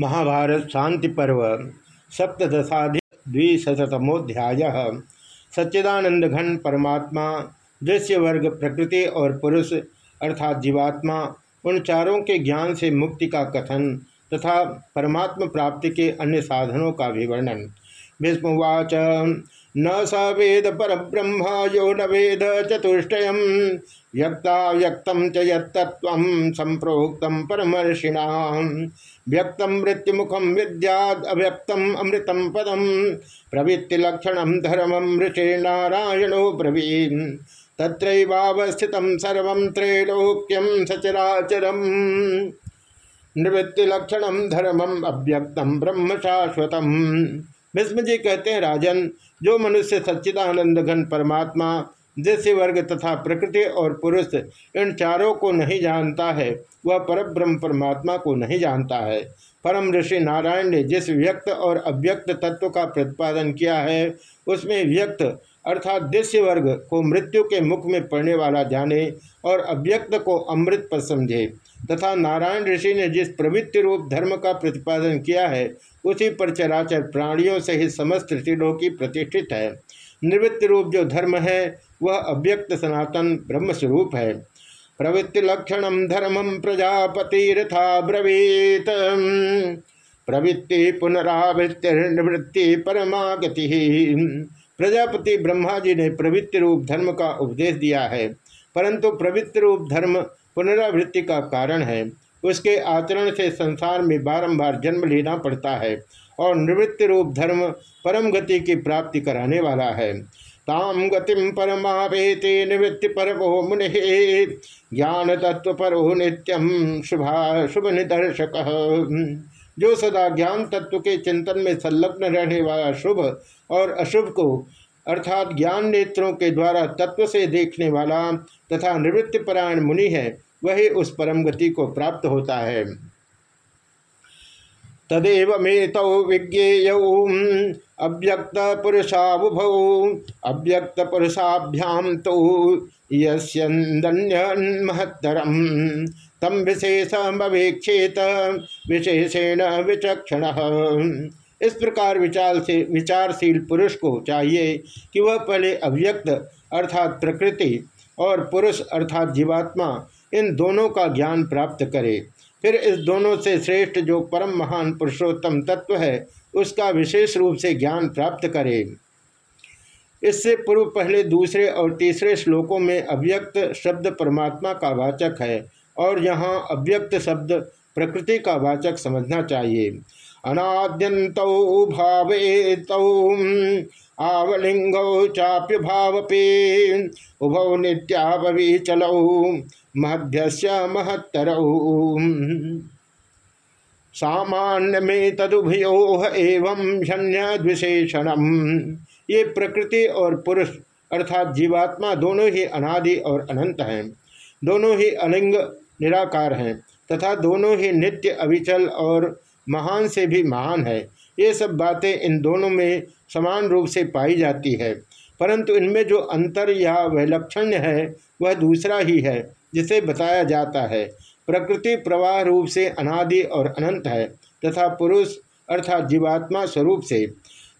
महाभारत शांति पर्व सप्तशाधिक द्विशतमोध्याय सच्चिदानंद घन परमात्मा दृश्य वर्ग प्रकृति और पुरुष, अर्थात जीवात्मा, उन चारों के ज्ञान से मुक्ति का कथन तथा परमात्मा प्राप्ति के अन्य साधनों का विवरणन। भीष्मवाच न स वेद पर ब्रह्म यो न वेद चतुष्टय। व्यक्ता व्यक्तम च यत्तत्व संप्रोक्तम परमर्षिणा। व्यक्तम मृत्युमुखम विद्याद अव्यक्तम पदम प्रवृत्तिलक्षण धर्मम ऋषिर्नारायणो ब्रवीन। तत्रैवावस्थित सर्व त्रैलोक्यम सचराचरम। निवृत्तिलक्षण धर्मम अव्यक्तम ब्रह्म शाश्वतम। भीष्म जी कहते हैं, राजन, जो मनुष्य सच्चिदानंद घन परमात्मा दृश्य वर्ग तथा प्रकृति और पुरुष, इन चारों को नहीं जानता है, वह पर ब्रह्म परमात्मा को नहीं जानता है। परम ऋषि नारायण ने जिस व्यक्त और अव्यक्त तत्व का प्रतिपादन किया है, उसमें व्यक्त अर्थात दृश्य वर्ग को मृत्यु के मुख में पड़ने वाला जाने और अव्यक्त को अमृत पर समझे। तथा नारायण ऋषि ने जिस प्रवृत्ति रूप धर्म का प्रतिपादन किया है, उसी पर चराचर प्राणियों से ही समस्त त्रिलोकी प्रतिष्ठित है। निवृत्ति रूप जो धर्म है, वह अव्यक्त सनातन ब्रह्म स्वरूप है। प्रवृत्ति लक्षण धर्मम प्रजापतिरथा ब्रवीत प्रवृत्ति पुनरावृत्ति परमागति। प्रजापति ब्रह्मा जी ने प्रवृत्ति रूप धर्म का उपदेश दिया है, परंतु प्रवृत्ति रूप धर्म पुनरावृत्ति का कारण है। उसके आचरण से संसार में बारंबार जन्म लेना पड़ता है और निवृत्ति रूप धर्म परम गति की प्राप्ति कराने वाला है। ताम गतिम परमावेते निवृत्ति परमो मुनि ज्ञान तत्व परो नित्यम शुभा शुभ निदर्शक। जो सदा ज्ञान तत्व के चिंतन में संलग्न रहने वाला शुभ और अशुभ को अर्थात ज्ञान नेत्रों के द्वारा तत्व से देखने वाला तथा निवृत्ति परायण मुनि है, वही उस परम गति को प्राप्त होता है। तदेव मेतौ विज्ञेय, अव्यक्त पुरुषाबुभौ अव्यक्त पुरुषाभ्याम तो यन्यन्महत्तरम तम विशेषमेक्षेत विशेषेण विचक्षण। इस प्रकार विचार से, विचारशील पुरुष को चाहिए कि वह पहले अव्यक्त अर्थात प्रकृति और पुरुष अर्थात जीवात्मा, इन दोनों का ज्ञान प्राप्त करे। फिर इस दोनों से श्रेष्ठ जो परम महान पुरुषोत्तम तत्व है, उसका विशेष रूप से ज्ञान प्राप्त करे। इससे पूर्व पहले दूसरे और तीसरे श्लोकों में अव्यक्त शब्द परमात्मा का वाचक है, और यहाँ अव्यक्त शब्द प्रकृति का वाचक समझना चाहिए। अनाद्यंत भावे तौ आवलिंगौ चाप्य भावपे उभौ नित्यावि चलौ मध्य महत्तर। सामान्य में तदुभयो एवं विशेषण ये प्रकृति और पुरुष अर्थात जीवात्मा दोनों ही अनादि और अनंत हैं। दोनों ही अलिंग निराकार हैं तथा दोनों ही नित्य अविचल और महान से भी महान है। ये सब बातें इन दोनों में समान रूप से पाई जाती है। परंतु इनमें जो अंतर या वैलक्षण्य है, वह दूसरा ही है, जिसे बताया जाता है। प्रकृति प्रवाह रूप से अनादि और अनंत है, तथा पुरुष अर्थात जीवात्मा स्वरूप से।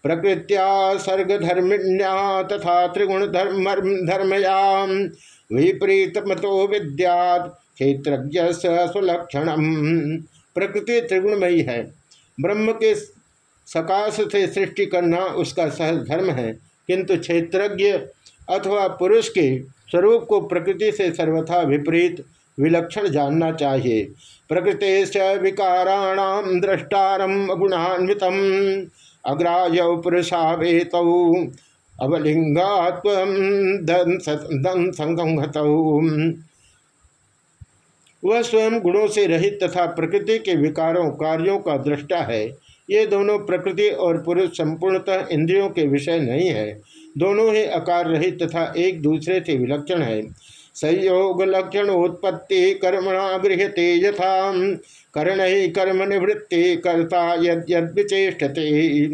प्रकृत्या सर्ग धर्मिण्या तथा त्रिगुण धर्म धर्मयाम विपरीत मतो विद्यात क्षेत्रज्ञ सुलक्षण प्रकृति त्रिगुणमयी है। ब्रह्म के सकाश से सृष्टि करना उसका सहज धर्म है, किंतु क्षेत्रज्ञ अथवा पुरुष के स्वरूप को प्रकृति से सर्वथा विपरीत विलक्षण जानना चाहिए। प्रकृति विकाराणाम दृष्टारम गुणान्वित अग्राय पुरुषावेत अवलिंगात्व वह स्वयं गुणों से रहित तथा प्रकृति के विकारों कार्यों का दृष्टा है। ये दोनों प्रकृति और पुरुष संपूर्णतः इंद्रियों के विषय नहीं है। दोनों ही आकार रहित तथा एक दूसरे से विलक्षण है। संयोग लक्षण उत्पत्ति कर्मणा गृहते यथा कर्ण ही कर्म निवृत्ति कर्ता यद विचेषते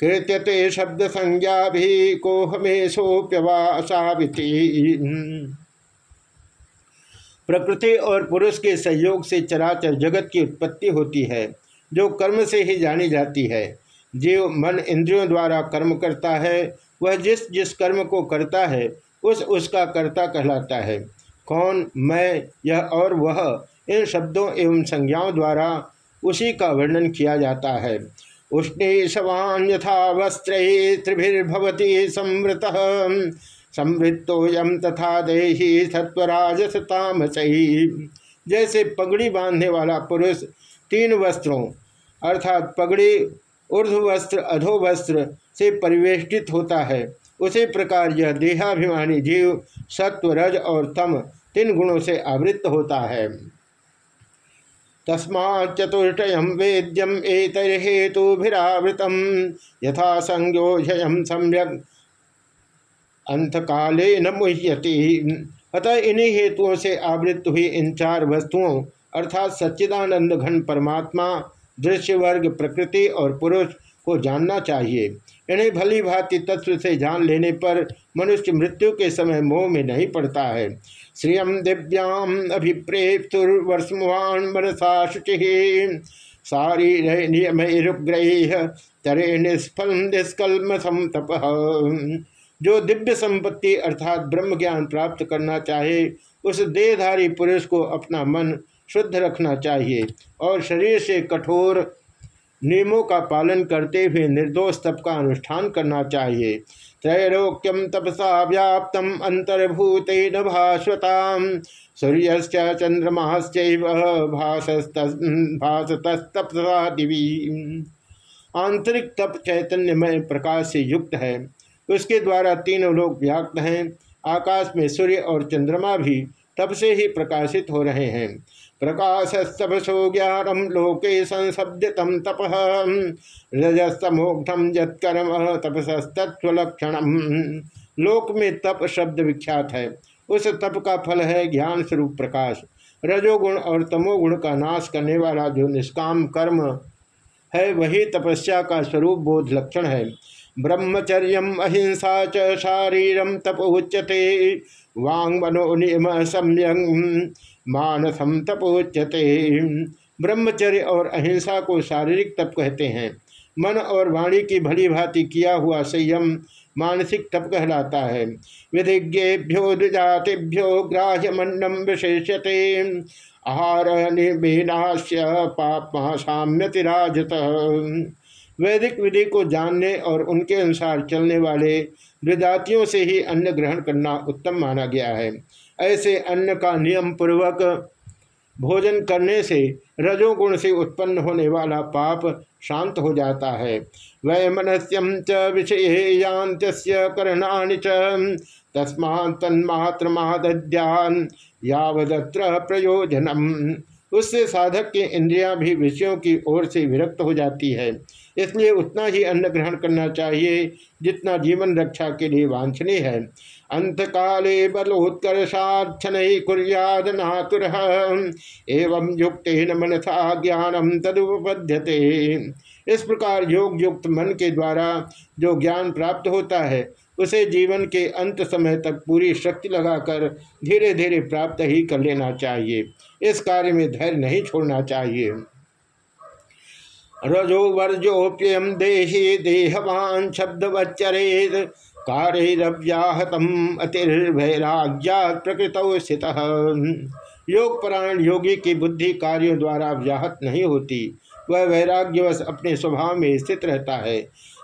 कृत्यते शब्द संज्ञा भी को हमेशोप्यवासाविति प्रकृति और पुरुष के सहयोग से चराचर जगत की उत्पत्ति होती है, जो कर्म से ही जानी जाती है। जीव मन इंद्रियों द्वारा कर्म करता है, वह जिस जिस कर्म को करता है, उस उसका कर्ता कहलाता है। कौन, मैं, यह और वह, इन शब्दों एवं संज्ञाओं द्वारा उसी का वर्णन किया जाता है। उष्णे शवान यथा वस्त्र त्रिभिर्भवती संवृत। समृद्धोयम तथा देही सत्वराजस तामसही जैसे पगड़ी बांधने वाला पुरुष तीन वस्त्रों, अर्थात पगड़ी ऊर्ध वस्त्र अधो वस्त्र से परिवेष्टित होता है, उसी प्रकार यह देहाभिमानी जीव सत्व, रज और तम तीन गुणों से आवृत्त होता है। तस्मा चतुष्टयम वेद्यम एतर्हेतुभिरावृतम। यथा संयोजयम सम्यक अंतकाले न मुह्यति। अतः इन्हीं हेतुओं से आवृत्त हुई इन चार वस्तुओं, अर्थात सच्चिदानंद घन परमात्मा दृश्य वर्ग प्रकृति और पुरुष को जानना चाहिए। इन्हें भली भांति तत्व से जान लेने पर मनुष्य मृत्यु के समय मोह में नहीं पड़ता है। श्रियम दिव्याम अभिप्रेप्तुर्वर्षमुहान मनसा शुचि। सारी नियमग्रह तरे निष्फल निष्कलम तप जो दिव्य संपत्ति अर्थात ब्रह्म ज्ञान प्राप्त करना चाहे, उस देहधारी पुरुष को अपना मन शुद्ध रखना चाहिए और शरीर से कठोर नियमों का पालन करते हुए निर्दोष तप का अनुष्ठान करना चाहिए। त्रैलोक्यम तपसा व्याप्त अंतर्भूत भास्वता सूर्य चंद्रमाश्च भासतस्तपसा दिवी। आंतरिक तप चैतन्यमय प्रकाश से युक्त है। उसके द्वारा तीनों लोग व्याप्त हैं। आकाश में सूर्य और चंद्रमा भी तप से ही प्रकाशित हो रहे हैं। प्रकाशस्तपसो ज्ञानम लोके संशब्दतम तप। रजस्तमोघम यत्कर्म तपसस्तत्वलक्षण लोक में तप शब्द विख्यात है। उस तप का फल है ज्ञान स्वरूप प्रकाश। रजोगुण और तमोगुण का नाश करने वाला जो निष्काम कर्म है, वही तपस्या का स्वरूप बोध लक्षण है। ब्रह्मचर्य अहिंसा च शारीरम तप उच्यते। वांग मनो नियम सम्यंग मानसम तपोच्यते ब्रह्मचर्य और अहिंसा को शारीरिक तप कहते हैं। मन और वाणी की भली भांति किया हुआ संयम मानसिक तप कहलाता है। विधिज्ञेभ्यो द्विजातिभ्यो ग्राह्य मंडम विशेषते आहार निर्मीनाश्य पापमा साम्यतिराजत वैदिक विधि को जानने और उनके अनुसार चलने वाले विदातियों से ही अन्न ग्रहण करना उत्तम माना गया है। ऐसे अन्न का नियम पूर्वक भोजन करने से रजोगुण से उत्पन्न होने वाला पाप शांत हो जाता है। वै मनस्यम च विषय करणानि च तस्मा तन्मात्र महाद्यान यावदत्र प्रयोजनम। उससे साधक की इंद्रियाँ भी विषयों की ओर से विरक्त हो जाती है। इसलिए उतना ही अन्न ग्रहण करना चाहिए, जितना जीवन रक्षा के लिए वांछनीय है। अंत काले बलोत्कर्षाक्षण कुरियाद नातुर, एवं युक्त मनसा ज्ञानम तदुपद्यते इस प्रकार योग युक्त मन के द्वारा जो ज्ञान प्राप्त होता है, उसे जीवन के अंत समय तक पूरी शक्ति लगाकर धीरे धीरे प्राप्त ही कर लेना चाहिए। इस कार्य में धैर्य नहीं छोड़ना चाहिए। रजो वर्जोप्यम देही देहवान शब्द वच्चरेत कार्यव्याहतम अतिर्वैराग्या प्रकृत स्थित। योग परायण योगी की बुद्धि कार्यों द्वारा व्याहत नहीं होती, वह वैराग्यवश अपने स्वभाव में स्थित रहता है।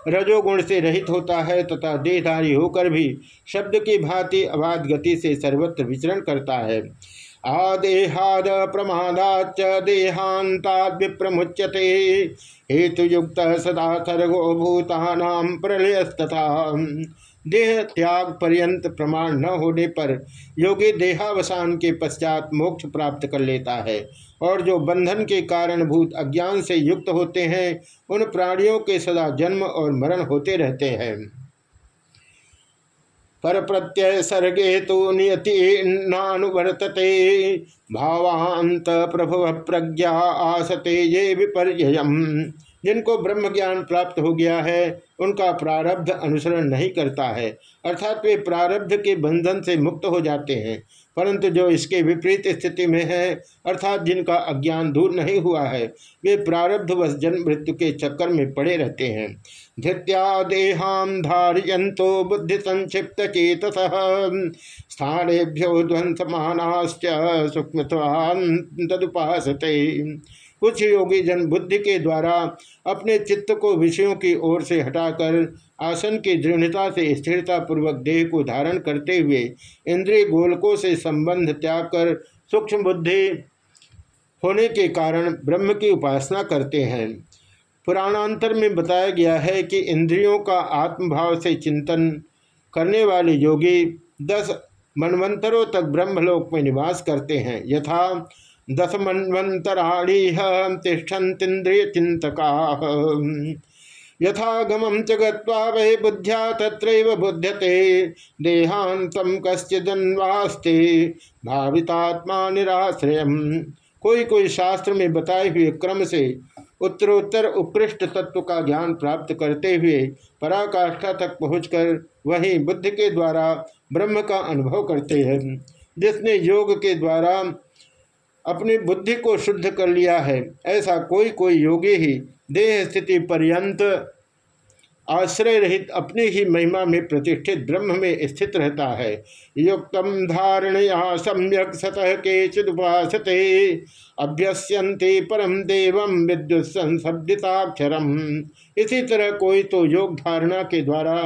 रजोगुण से रहित होता है तथा देहधारी होकर भी शब्द की भांति अबाध गति से सर्वत्र विचरण करता है। आदेहाद प्रमादाच देहांता विप्रमुच्यते। हेतुयुक्त सदा सर्गो भूतानाम प्रलयस्तथा। देह त्याग पर्यंत प्रमाण न होने पर योगी देहावसान के पश्चात मोक्ष प्राप्त कर लेता है और जो बंधन के कारण भूत अज्ञान से युक्त होते हैं, उन प्राणियों के सदा जन्म और मरण होते रहते हैं। पर प्रत्यय सर्गे तो नियति नानुवर्तते। भावांत प्रभु प्रज्ञा आसते ये विपर्य जिनको ब्रह्म ज्ञान प्राप्त हो गया है, उनका प्रारब्ध अनुसरण नहीं करता है। अर्थात वे प्रारब्ध के बंधन से मुक्त हो जाते हैं। परंतु जो इसके विपरीत स्थिति में है, अर्थात जिनका अज्ञान दूर नहीं हुआ है, वे प्रारब्ध व जन्म मृत्यु के चक्कर में पड़े रहते हैं। धृत्या देहाम धारियंतो बुद्धि संक्षिप्त चेत स्थानेभ्यो ध्वंसमानाश्च तदुपासते। कुछ योगी जन बुद्धि के द्वारा अपने चित्त को विषयों की ओर से हटाकर आसन की दृढ़ता से स्थिरता पूर्वक देह को धारण करते हुए इंद्रिय गोलकों से संबंध त्याग कर सूक्ष्म बुद्धि होने के कारण ब्रह्म की उपासना करते हैं। पुराणांतर में बताया गया है कि इंद्रियों का आत्मभाव से चिंतन करने वाले योगी दस मनवंतरों तक ब्रह्मलोक में निवास करते हैं। यथा दस मनवंतराणी तिष्ठन्तीन्द्रिय चिंतका यथागम च गत्वा वै बुद्ध्या तत्रैव बुध्यते। देहांतम कश्चिदन्वास्ते भावितात्मा निराश्रय। कोई कोई शास्त्र में बताए हुए क्रम से उत्तरोत्तर उत्कृष्ट तत्व का ज्ञान प्राप्त करते हुए पराकाष्ठा तक पहुंचकर वही बुद्ध के द्वारा ब्रह्म का अनुभव करते हैं, जिसने योग के द्वारा अपनी बुद्धि को शुद्ध कर लिया है। ऐसा कोई कोई योगी ही देह स्थिति पर्यंत आश्रय रहित अपनी ही महिमा में प्रतिष्ठित ब्रह्म में स्थित रहता है। युक्त धारणया सम्यक सतह के चिदुपासते अभ्यस्यंते परम देवम विद्युत संशब्दिताक्षरम इसी तरह कोई तो योग धारणा के द्वारा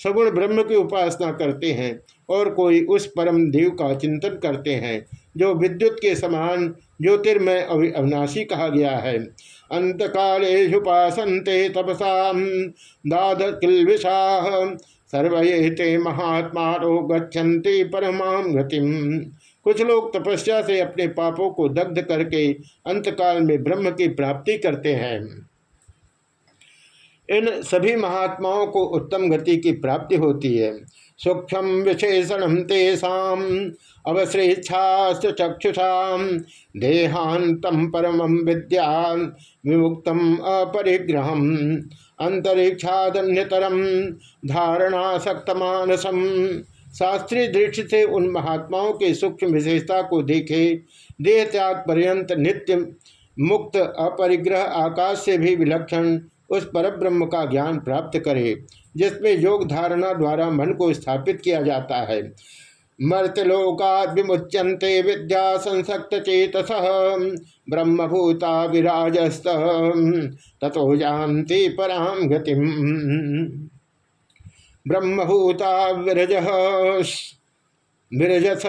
सगुण ब्रह्म की उपासना करते हैं और कोई उस परम देव का चिंतन करते हैं। जो विद्युत के समान ज्योतिर्मय अविनाशी कहा गया है। अंत कालेपासनते तपसा दाद किलविषा सर्वे महात्मा गच्छन्ति परमाम गतिम। कुछ लोग तपस्या से अपने पापों को दग्ध करके अंतकाल में ब्रह्म की प्राप्ति करते हैं। इन सभी महात्माओं को उत्तम गति की प्राप्ति होती है। सूक्ष्म विशेषण तेषा अवश्रेच्छास्त चक्षुषा देहांतम परम विद्या, विमुक्त अपरिग्रह अंतरिक्षादन्यतरम धारणासक्तमानसम शास्त्रीय दृष्टि से उन महात्माओं के सूक्ष्म विशेषता को देखे देह त्याग पर्यंत नित्य मुक्त अपरिग्रह आकाश से भी विलक्षण उस परब्रह्म का ज्ञान प्राप्त करे, जिसमें योग धारणा द्वारा मन को स्थापित किया जाता है। मर्तलोकाद विमुच्यंते विद्या संसक्त चेतस ब्रह्मभूता विराजस्त तथो जानती पराम गति ब्रह्मभूता विरज विरजस।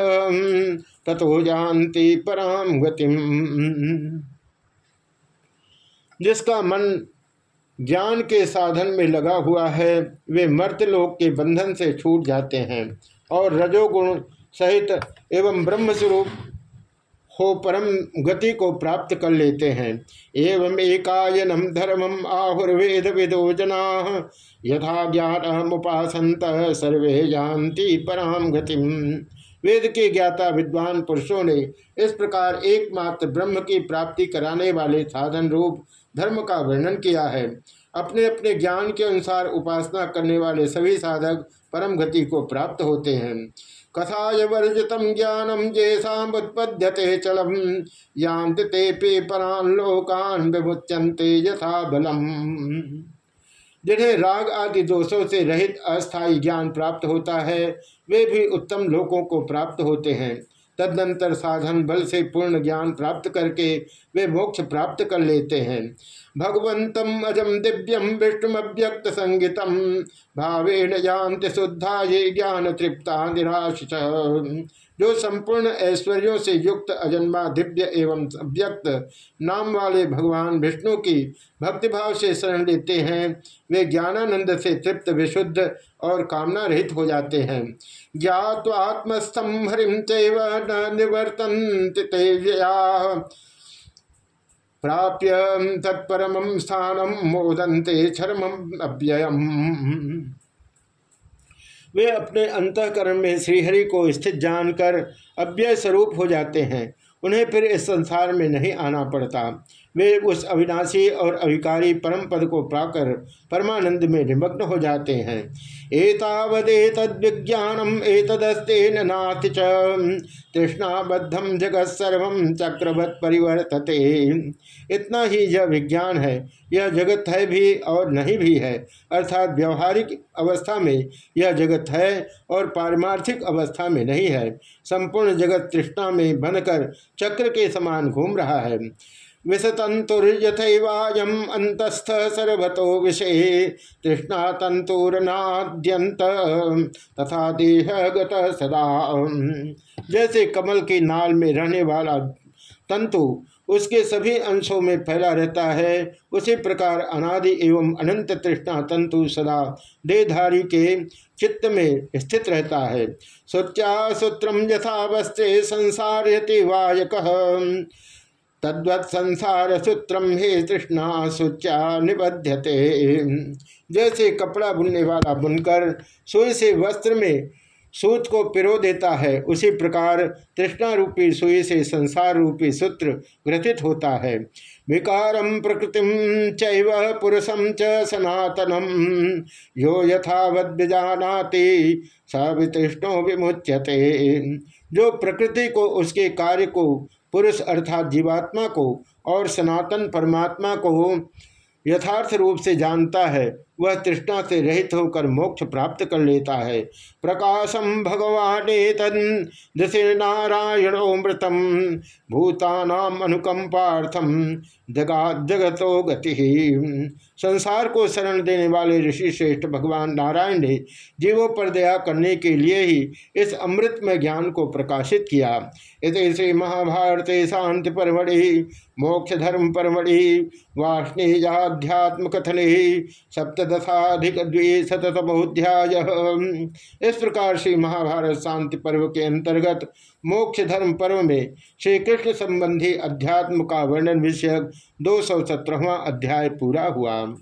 तथो जानती पराम गति जिसका मन ज्ञान के साधन में लगा हुआ है, वे मर्तलोक के बंधन से छूट जाते हैं। और रजोगुण सहित एवं ब्रह्मस्वरूप हो परम गति को प्राप्त कर लेते हैं। एवं एकायनम धर्मम आहुर्वेद विदो जना यथा ज्ञान उपासंत सर्वे जानती पराम गतिम वेद के ज्ञाता विद्वान पुरुषों ने इस प्रकार एकमात्र ब्रह्म की प्राप्ति कराने वाले साधन रूप धर्म का वर्णन किया है। अपने अपने ज्ञान के अनुसार उपासना करने वाले सभी साधक परम गति को प्राप्त होते हैं। कथाय वर्जितम ज्ञानम जैसामुत्पद्यते चलम यांत ते पे परान लोकान यथा बलम। जिन्हें राग आदि दोषों से रहित अस्थायी ज्ञान प्राप्त होता है, वे भी उत्तम लोकों को प्राप्त होते हैं। तदनंतर साधन बल से पूर्ण ज्ञान प्राप्त करके वे मोक्ष प्राप्त कर लेते हैं। भगवंतम अजम दिव्यम विष्णुम अव्यक्त संगीतम। भावेन जानते शुद्धा, ये ज्ञान तृप्ता निराश जो संपूर्ण ऐश्वर्यों से युक्त अजन्मा, दिव्य एवं अव्यक्त नाम वाले भगवान विष्णु की भक्तिभाव से शरण लेते हैं, वे ज्ञानानंद से तृप्त, विशुद्ध और कामना रहित हो जाते हैं। ज्ञात्वात्मस्थम हरिम चैव निवर्तन प्राप्य तत्परम स्थानम मोदंते क्षरम अव्ययम। वे अपने अंतकरण में श्रीहरि को स्थित जानकर अव्यय स्वरूप हो जाते हैं। उन्हें फिर इस संसार में नहीं आना पड़ता। वे उस अविनाशी और अविकारी परम पद को पाकर परमानंद में निमग्न हो जाते हैं। एतावदे तद विज्ञानम एतदस्ते नाथ तृष्णाबद्धम जगत सर्व चक्रवत परिवर्तते। इतना ही यह विज्ञान है। यह जगत है भी और नहीं भी है। अर्थात व्यवहारिक अवस्था में यह जगत है और पारमार्थिक अवस्था में नहीं है। संपूर्ण जगत तृष्णा में बनकर चक्र के समान घूम रहा है। विषतंतुर्यथवायम अंतस्थ सर्वतो विषय तृष्णा तंतुरनाद्यंत तथा देह सदा। जैसे कमल की नाल में रहने वाला तंतु, उसके सभी अंशों में फैला रहता है, उसी प्रकार अनादि एवं अनंत तृष्णा तंतु सदा देहधारी के चित्त में स्थित रहता है। सोच्या सूत्रम यथा वस्त्रे संसार वायक। तद्वत संसार सूत्रम हे तृष्णा सुचा निबध्यते। जैसे कपड़ा बुनने वाला बुनकर सुई से वस्त्र में सूत को पिरो देता है, उसी प्रकार तृष्णा रूपी सुई से संसार रूपी सूत्र ग्रथित होता है। विकारम प्रकृतिम चैव पुरुषम च सनातनम यो यथावत विजानाति, स वितृष्णो विमुच्यते। जो प्रकृति को, उसके कार्य को पुरुष अर्थात जीवात्मा को और सनातन परमात्मा को यथार्थ रूप से जानता है। वह तृष्णा से रहित होकर मोक्ष प्राप्त कर लेता है। प्रकाशम भगवान नारायणोमृतम भूतानाम अनुकंपार्थम जगा जगतो गति। संसार को शरण देने वाले ऋषि श्रेष्ठ भगवान नारायण ने जीवों पर दया करने के लिए ही इस अमृत में ज्ञान को प्रकाशित किया। इस श्री महाभारत शांति परमढ़ि, मोक्ष धर्म परमढ़ि वाष्णीजाध्यात्म कथन सप्तशाधिक द्विशतमोध्याय इस प्रकार श्री महाभारत शांति पर्व के अंतर्गत मोक्ष धर्म पर्व में श्री कृष्ण संबंधी अध्यात्म का वर्णन विषयक दो सौ अध्याय पूरा हुआ।